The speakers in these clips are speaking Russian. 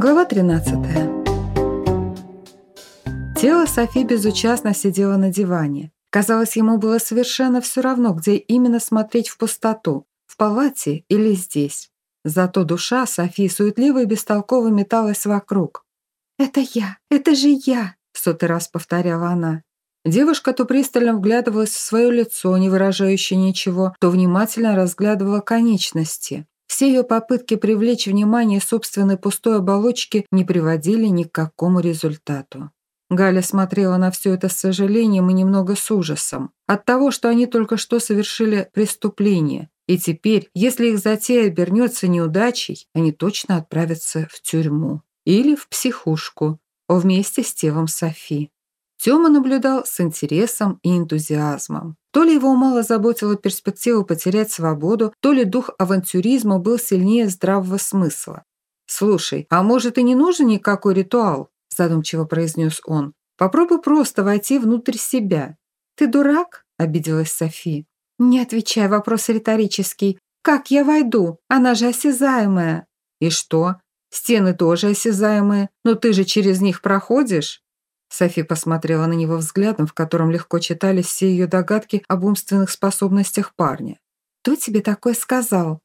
Глава 13. Тело Софи безучастно сидело на диване. Казалось, ему было совершенно все равно, где именно смотреть в пустоту, в палате или здесь. Зато душа Софи суетливо и бестолково металась вокруг. «Это я! Это же я!» – в сотый раз повторяла она. Девушка то пристально вглядывалась в свое лицо, не выражающее ничего, то внимательно разглядывала конечности. Все ее попытки привлечь внимание собственной пустой оболочки не приводили ни к какому результату. Галя смотрела на все это с сожалением и немного с ужасом. От того, что они только что совершили преступление. И теперь, если их затея обернется неудачей, они точно отправятся в тюрьму. Или в психушку, вместе с телом Софи. Тёма наблюдал с интересом и энтузиазмом. То ли его мало заботила перспектива потерять свободу, то ли дух авантюризма был сильнее здравого смысла. «Слушай, а может и не нужен никакой ритуал?» задумчиво произнес он. «Попробуй просто войти внутрь себя». «Ты дурак?» – обиделась Софи. «Не отвечай, вопрос риторический. Как я войду? Она же осязаемая». «И что? Стены тоже осязаемые, но ты же через них проходишь?» Софи посмотрела на него взглядом, в котором легко читались все ее догадки об умственных способностях парня. «Кто тебе такое сказал?»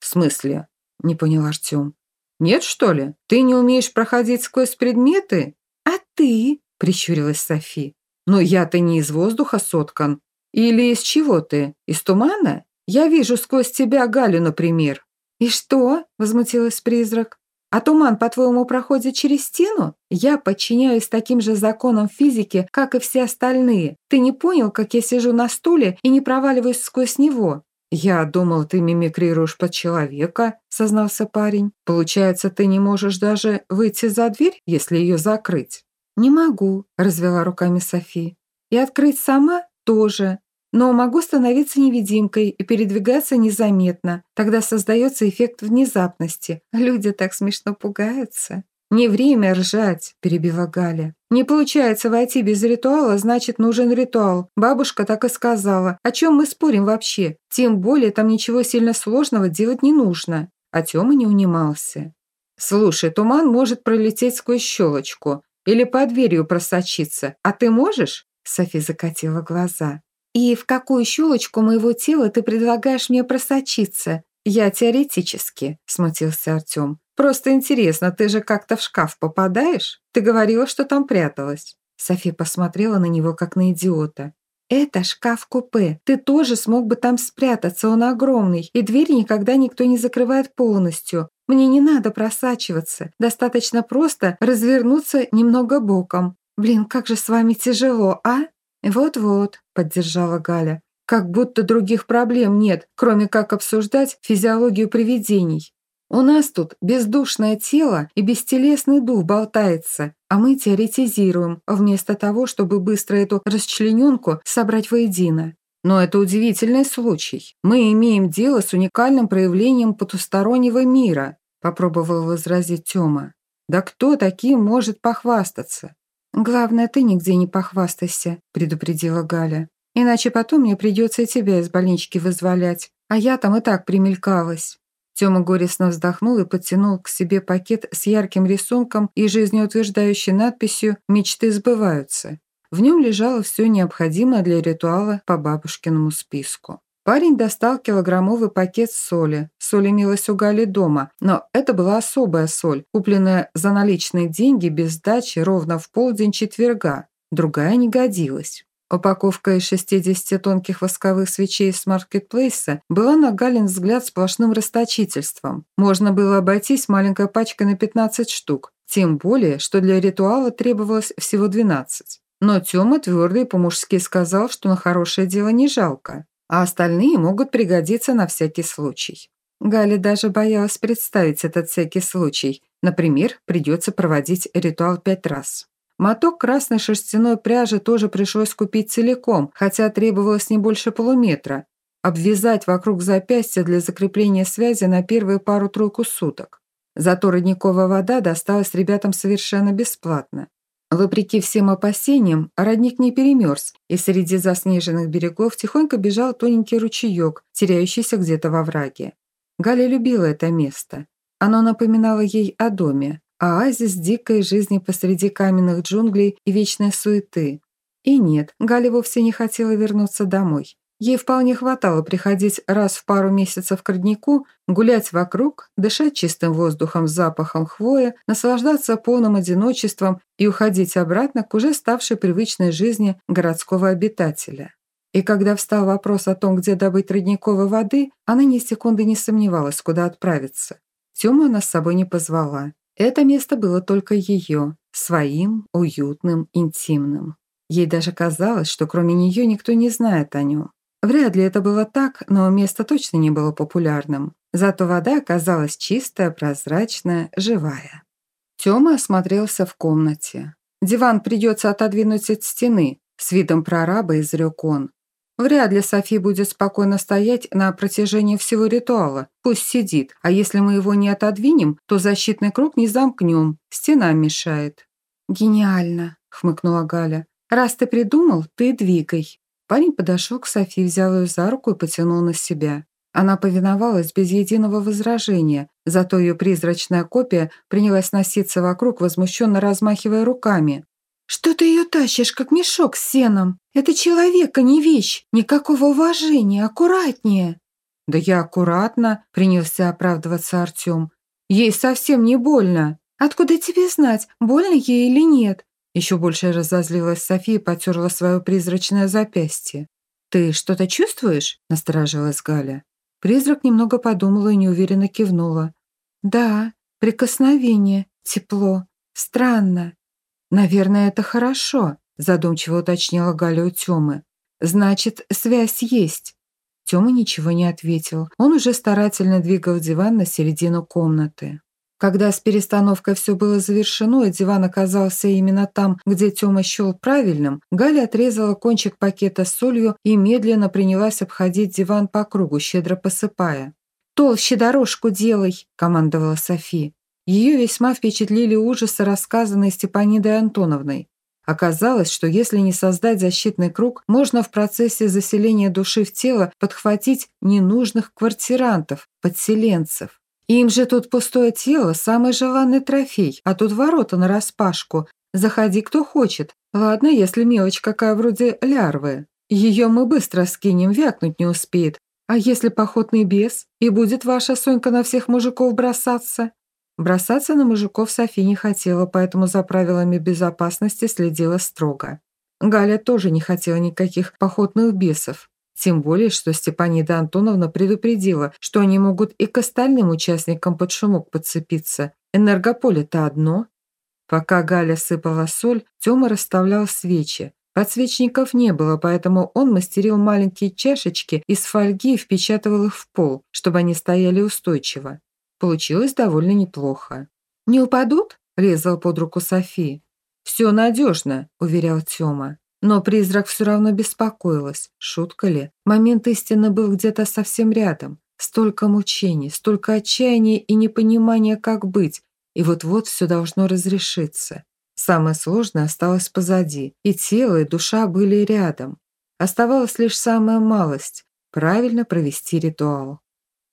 «В смысле?» – не понял Артем. «Нет, что ли? Ты не умеешь проходить сквозь предметы?» «А ты?» – прищурилась Софи. «Но я-то не из воздуха соткан. Или из чего ты? Из тумана? Я вижу сквозь тебя Галю, например». «И что?» – возмутилась призрак. А туман, по-твоему, проходит через стену? Я подчиняюсь таким же законам физики, как и все остальные. Ты не понял, как я сижу на стуле и не проваливаюсь сквозь него?» «Я думал, ты мимикрируешь под человека», — сознался парень. «Получается, ты не можешь даже выйти за дверь, если ее закрыть?» «Не могу», — развела руками Софи. «И открыть сама тоже. Но могу становиться невидимкой и передвигаться незаметно. Тогда создается эффект внезапности. Люди так смешно пугаются. «Не время ржать», – перебила Галя. «Не получается войти без ритуала, значит, нужен ритуал. Бабушка так и сказала. О чем мы спорим вообще? Тем более там ничего сильно сложного делать не нужно». А Тёма не унимался. «Слушай, туман может пролететь сквозь щелочку или под дверью просочиться. А ты можешь?» Софи закатила глаза. «И в какую щелочку моего тела ты предлагаешь мне просочиться?» «Я теоретически», – смутился Артем. «Просто интересно, ты же как-то в шкаф попадаешь? Ты говорила, что там пряталась». Софи посмотрела на него, как на идиота. «Это шкаф-купе. Ты тоже смог бы там спрятаться, он огромный, и двери никогда никто не закрывает полностью. Мне не надо просачиваться, достаточно просто развернуться немного боком. Блин, как же с вами тяжело, а?» «Вот-вот», — поддержала Галя. «Как будто других проблем нет, кроме как обсуждать физиологию привидений. У нас тут бездушное тело и бестелесный дух болтается, а мы теоретизируем, вместо того, чтобы быстро эту расчлененку собрать воедино. Но это удивительный случай. Мы имеем дело с уникальным проявлением потустороннего мира», попробовал возразить Тёма. «Да кто таким может похвастаться? «Главное, ты нигде не похвастайся», – предупредила Галя. «Иначе потом мне придется тебя из больнички вызволять, а я там и так примелькалась». Тёма горестно вздохнул и подтянул к себе пакет с ярким рисунком и жизнеутверждающей надписью «Мечты сбываются». В нем лежало все необходимое для ритуала по бабушкиному списку. Парень достал килограммовый пакет соли. Соль имелась у Гали дома, но это была особая соль, купленная за наличные деньги без сдачи ровно в полдень четверга. Другая не годилась. Упаковка из 60 тонких восковых свечей с маркетплейса была на Галин взгляд сплошным расточительством. Можно было обойтись маленькой пачкой на 15 штук, тем более, что для ритуала требовалось всего 12. Но Тёма твердо по-мужски сказал, что на хорошее дело не жалко а остальные могут пригодиться на всякий случай. Галя даже боялась представить этот всякий случай. Например, придется проводить ритуал пять раз. Моток красной шерстяной пряжи тоже пришлось купить целиком, хотя требовалось не больше полуметра. Обвязать вокруг запястья для закрепления связи на первые пару-тройку суток. Зато родниковая вода досталась ребятам совершенно бесплатно. Вопреки всем опасениям, родник не перемерз, и среди заснеженных берегов тихонько бежал тоненький ручеек, теряющийся где-то во враге. Галя любила это место. Оно напоминало ей о доме. оазис дикой жизни посреди каменных джунглей и вечной суеты. И нет, Галя вовсе не хотела вернуться домой. Ей вполне хватало приходить раз в пару месяцев к роднику, гулять вокруг, дышать чистым воздухом с запахом хвои, наслаждаться полным одиночеством и уходить обратно к уже ставшей привычной жизни городского обитателя. И когда встал вопрос о том, где добыть родниковой воды, она ни секунды не сомневалась, куда отправиться. Тему она с собой не позвала. Это место было только ее, своим, уютным, интимным. Ей даже казалось, что кроме нее никто не знает о нем. Вряд ли это было так, но место точно не было популярным. Зато вода оказалась чистая, прозрачная, живая. Тёма осмотрелся в комнате. «Диван придется отодвинуть от стены», – с видом прораба изрек он. «Вряд ли Софи будет спокойно стоять на протяжении всего ритуала. Пусть сидит, а если мы его не отодвинем, то защитный круг не замкнем, стена мешает». «Гениально», – хмыкнула Галя. «Раз ты придумал, ты двигай». Парень подошел к Софи, взял ее за руку и потянул на себя. Она повиновалась без единого возражения, зато ее призрачная копия принялась носиться вокруг, возмущенно размахивая руками. «Что ты ее тащишь, как мешок с сеном? Это человек, а не вещь. Никакого уважения, аккуратнее». «Да я аккуратно», — принялся оправдываться Артем. «Ей совсем не больно». «Откуда тебе знать, больно ей или нет? Еще больше разозлилась София и потерла свое призрачное запястье. «Ты что-то чувствуешь?» – насторожилась Галя. Призрак немного подумала и неуверенно кивнула. «Да, прикосновение, тепло, странно. Наверное, это хорошо», – задумчиво уточнила Галя у Тёмы. «Значит, связь есть». Тёма ничего не ответил. Он уже старательно двигал диван на середину комнаты. Когда с перестановкой все было завершено и диван оказался именно там, где Тёма счел правильным, Галя отрезала кончик пакета с солью и медленно принялась обходить диван по кругу, щедро посыпая. «Толще дорожку делай!» – командовала Софи. Ее весьма впечатлили ужасы, рассказанные Степанидой Антоновной. Оказалось, что если не создать защитный круг, можно в процессе заселения души в тело подхватить ненужных квартирантов, подселенцев. Им же тут пустое тело, самый желанный трофей, а тут ворота нараспашку. Заходи, кто хочет. Ладно, если мелочь какая вроде лярвы. Ее мы быстро скинем, вякнуть не успеет. А если походный бес, и будет ваша Сонька на всех мужиков бросаться? Бросаться на мужиков Софи не хотела, поэтому за правилами безопасности следила строго. Галя тоже не хотела никаких походных бесов. Тем более, что Степанида Антоновна предупредила, что они могут и к остальным участникам под шумок подцепиться. Энергополе-то одно. Пока Галя сыпала соль, Тёма расставлял свечи. Подсвечников не было, поэтому он мастерил маленькие чашечки из фольги и впечатывал их в пол, чтобы они стояли устойчиво. Получилось довольно неплохо. «Не упадут?» – резал под руку Софи. «Все надежно», – уверял Тёма. Но призрак все равно беспокоилась. Шутка ли? Момент истины был где-то совсем рядом. Столько мучений, столько отчаяния и непонимания, как быть. И вот-вот все должно разрешиться. Самое сложное осталось позади. И тело, и душа были рядом. Оставалась лишь самая малость – правильно провести ритуал.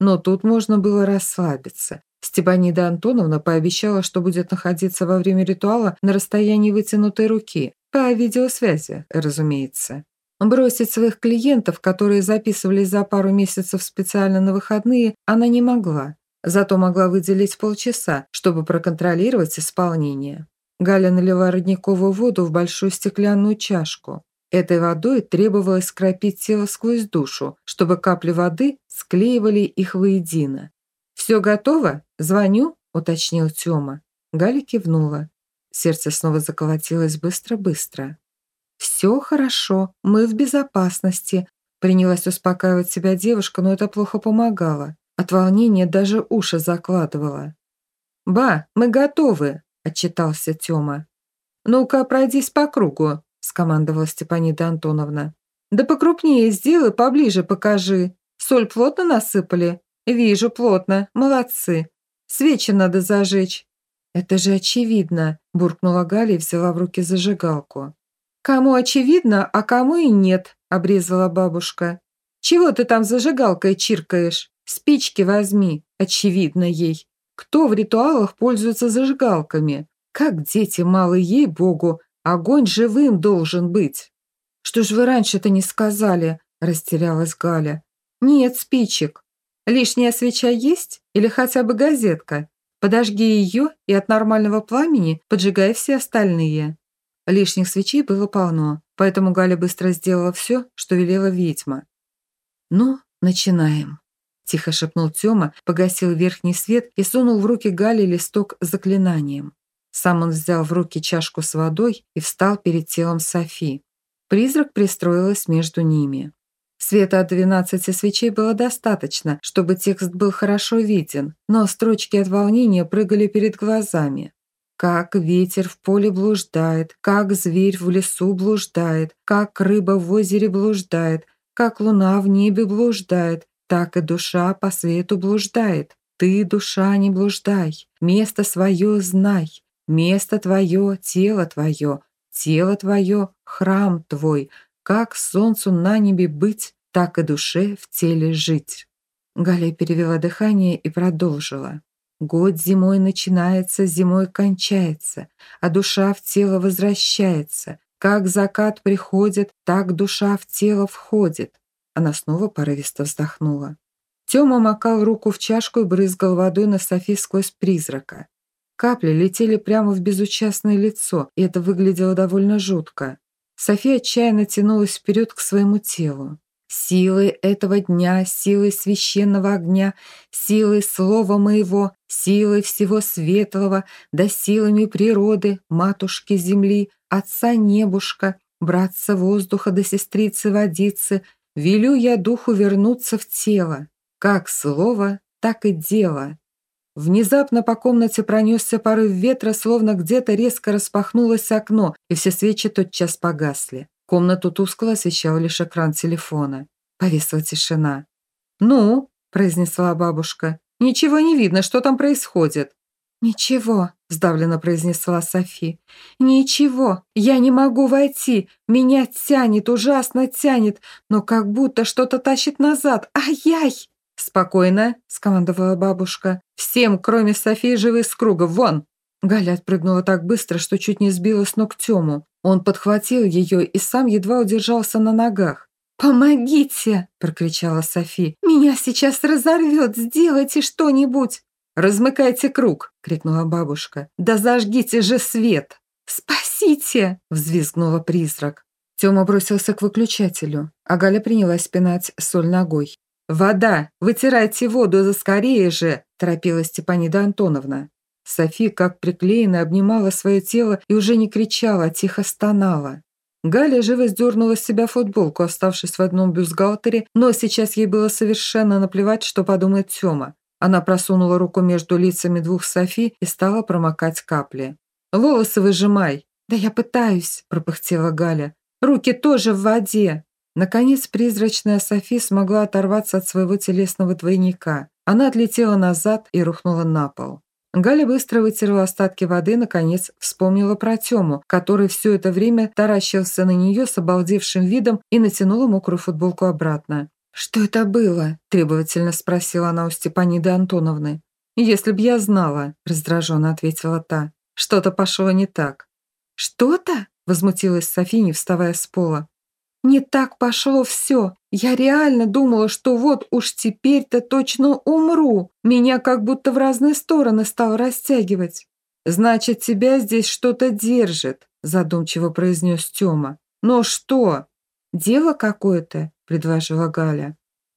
Но тут можно было расслабиться. Степанида Антоновна пообещала, что будет находиться во время ритуала на расстоянии вытянутой руки. По видеосвязи, разумеется. Бросить своих клиентов, которые записывались за пару месяцев специально на выходные, она не могла. Зато могла выделить полчаса, чтобы проконтролировать исполнение. Галя налила родниковую воду в большую стеклянную чашку. Этой водой требовалось скропить тело сквозь душу, чтобы капли воды склеивали их воедино. «Все готово? Звоню?» – уточнил Тёма. Галя кивнула. Сердце снова заколотилось быстро-быстро. «Все хорошо, мы в безопасности», — принялась успокаивать себя девушка, но это плохо помогало. От волнения даже уши закладывала. «Ба, мы готовы», — отчитался Тёма. «Ну-ка, пройдись по кругу», — скомандовала Степанида Антоновна. «Да покрупнее сделай, поближе покажи. Соль плотно насыпали?» «Вижу, плотно. Молодцы. Свечи надо зажечь. «Это же очевидно», – буркнула Галя и взяла в руки зажигалку. «Кому очевидно, а кому и нет», – обрезала бабушка. «Чего ты там зажигалкой чиркаешь? Спички возьми, очевидно ей». Кто в ритуалах пользуется зажигалками? Как дети малые, ей-богу, огонь живым должен быть. Что ж вы раньше-то не сказали, растерялась Галя. Нет спичек. Лишняя свеча есть или хотя бы газетка? Подожги ее и от нормального пламени поджигай все остальные. Лишних свечей было полно, поэтому Галя быстро сделала все, что велела ведьма. «Ну, начинаем», – тихо шепнул Тёма, погасил верхний свет и сунул в руки Гали листок с заклинанием. Сам он взял в руки чашку с водой и встал перед телом Софи. Призрак пристроилась между ними. Света от двенадцати свечей было достаточно, чтобы текст был хорошо виден, но строчки от волнения прыгали перед глазами. Как ветер в поле блуждает, как зверь в лесу блуждает, как рыба в озере блуждает, как луна в небе блуждает, так и душа по свету блуждает. Ты, душа, не блуждай, место свое знай, место твое, тело твое, тело твое, храм твой, как солнцу на небе быть, так и душе в теле жить. Галя перевела дыхание и продолжила. Год зимой начинается, зимой кончается, а душа в тело возвращается. Как закат приходит, так душа в тело входит. Она снова порывисто вздохнула. Тёма макал руку в чашку и брызгал водой на Софи сквозь призрака. Капли летели прямо в безучастное лицо, и это выглядело довольно жутко. София отчаянно тянулась вперед к своему телу. Силой этого дня, силой священного огня, силой слова моего, силой всего светлого, да силами природы, матушки земли, отца небушка, братца воздуха да сестрицы водицы, велю я духу вернуться в тело. Как слово, так и дело. Внезапно по комнате пронесся порыв ветра, словно где-то резко распахнулось окно, и все свечи тотчас погасли. Комнату тускло освещал лишь экран телефона. Повисла тишина. «Ну?» – произнесла бабушка. «Ничего не видно, что там происходит?» «Ничего», – сдавленно произнесла Софи. «Ничего, я не могу войти. Меня тянет, ужасно тянет, но как будто что-то тащит назад. Ай-яй!» «Спокойно», – скомандовала бабушка. «Всем, кроме Софии, живы с круга. Вон!» Галя отпрыгнула так быстро, что чуть не сбила с ног Тему. Он подхватил ее и сам едва удержался на ногах. «Помогите!» – прокричала Софи. «Меня сейчас разорвет! Сделайте что-нибудь!» «Размыкайте круг!» – крикнула бабушка. «Да зажгите же свет!» «Спасите!» – взвизгнула призрак. Тёма бросился к выключателю, а Галя принялась пинать соль ногой. «Вода! Вытирайте воду, за скорее же!» – торопилась Степанида Антоновна. Софи, как приклеенная, обнимала свое тело и уже не кричала, а тихо стонала. Галя живо сдернула с себя футболку, оставшись в одном бюстгальтере, но сейчас ей было совершенно наплевать, что подумает Тёма. Она просунула руку между лицами двух Софи и стала промокать капли. «Волосы выжимай!» «Да я пытаюсь», – пропыхтела Галя. «Руки тоже в воде!» Наконец призрачная Софи смогла оторваться от своего телесного двойника. Она отлетела назад и рухнула на пол. Галя быстро вытерла остатки воды, наконец вспомнила про Тему, который все это время таращился на нее с обалдевшим видом и натянула мокрую футболку обратно. «Что это было?» – требовательно спросила она у Степаниды Антоновны. «Если б я знала», – раздраженно ответила та. «Что-то пошло не так». «Что-то?» – возмутилась София, не вставая с пола. Не так пошло все. Я реально думала, что вот уж теперь-то точно умру. Меня как будто в разные стороны стало растягивать. «Значит, тебя здесь что-то держит», – задумчиво произнес Тёма. «Но что?» «Дело какое-то», – предложила Галя.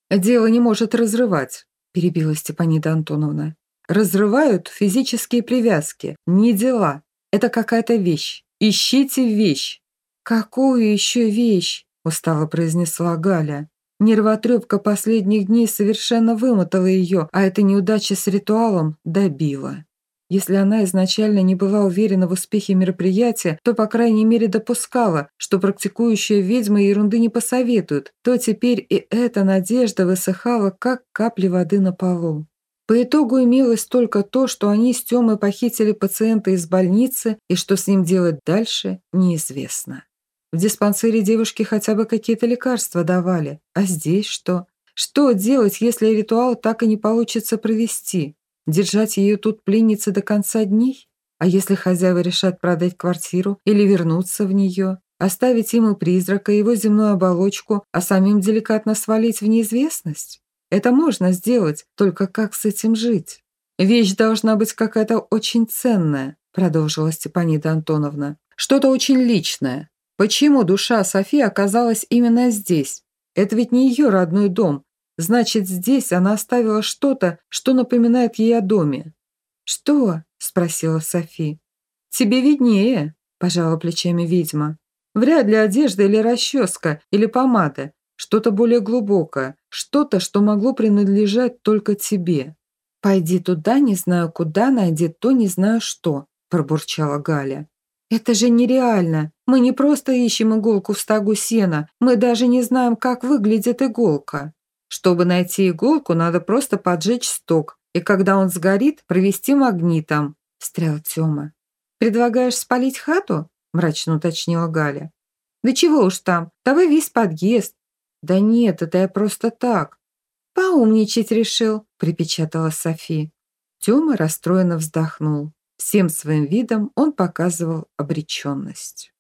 «Дело не может разрывать», – перебила Степанида Антоновна. «Разрывают физические привязки, не дела. Это какая-то вещь. Ищите вещь». «Какую еще вещь?» Устало произнесла Галя. Нервотрепка последних дней совершенно вымотала ее, а эта неудача с ритуалом добила. Если она изначально не была уверена в успехе мероприятия, то, по крайней мере, допускала, что практикующая ведьма ерунды не посоветует, то теперь и эта надежда высыхала, как капли воды на полу. По итогу имелось только то, что они с Тёмой похитили пациента из больницы, и что с ним делать дальше, неизвестно. В диспансере девушки хотя бы какие-то лекарства давали. А здесь что? Что делать, если ритуал так и не получится провести? Держать ее тут пленницей до конца дней? А если хозяева решат продать квартиру или вернуться в нее, оставить ему призрака, его земную оболочку, а самим деликатно свалить в неизвестность? Это можно сделать, только как с этим жить? Вещь должна быть какая-то очень ценная, продолжила Степанида Антоновна. Что-то очень личное. Почему душа Софии оказалась именно здесь? Это ведь не ее родной дом. Значит, здесь она оставила что-то, что напоминает ей о доме. «Что?» – спросила Софи. «Тебе виднее», – пожала плечами ведьма. «Вряд ли одежда или расческа, или помада. Что-то более глубокое, что-то, что могло принадлежать только тебе». «Пойди туда, не знаю куда, найди то, не знаю что», – пробурчала Галя. «Это же нереально. Мы не просто ищем иголку в стогу сена, мы даже не знаем, как выглядит иголка. Чтобы найти иголку, надо просто поджечь сток, и когда он сгорит, провести магнитом», – встрял Тёма. «Предлагаешь спалить хату?» – мрачно уточнила Галя. «Да чего уж там, давай весь подъезд». «Да нет, это я просто так». «Поумничать решил», – припечатала Софи. Тёма расстроенно вздохнул. Всем своим видом он показывал обреченность.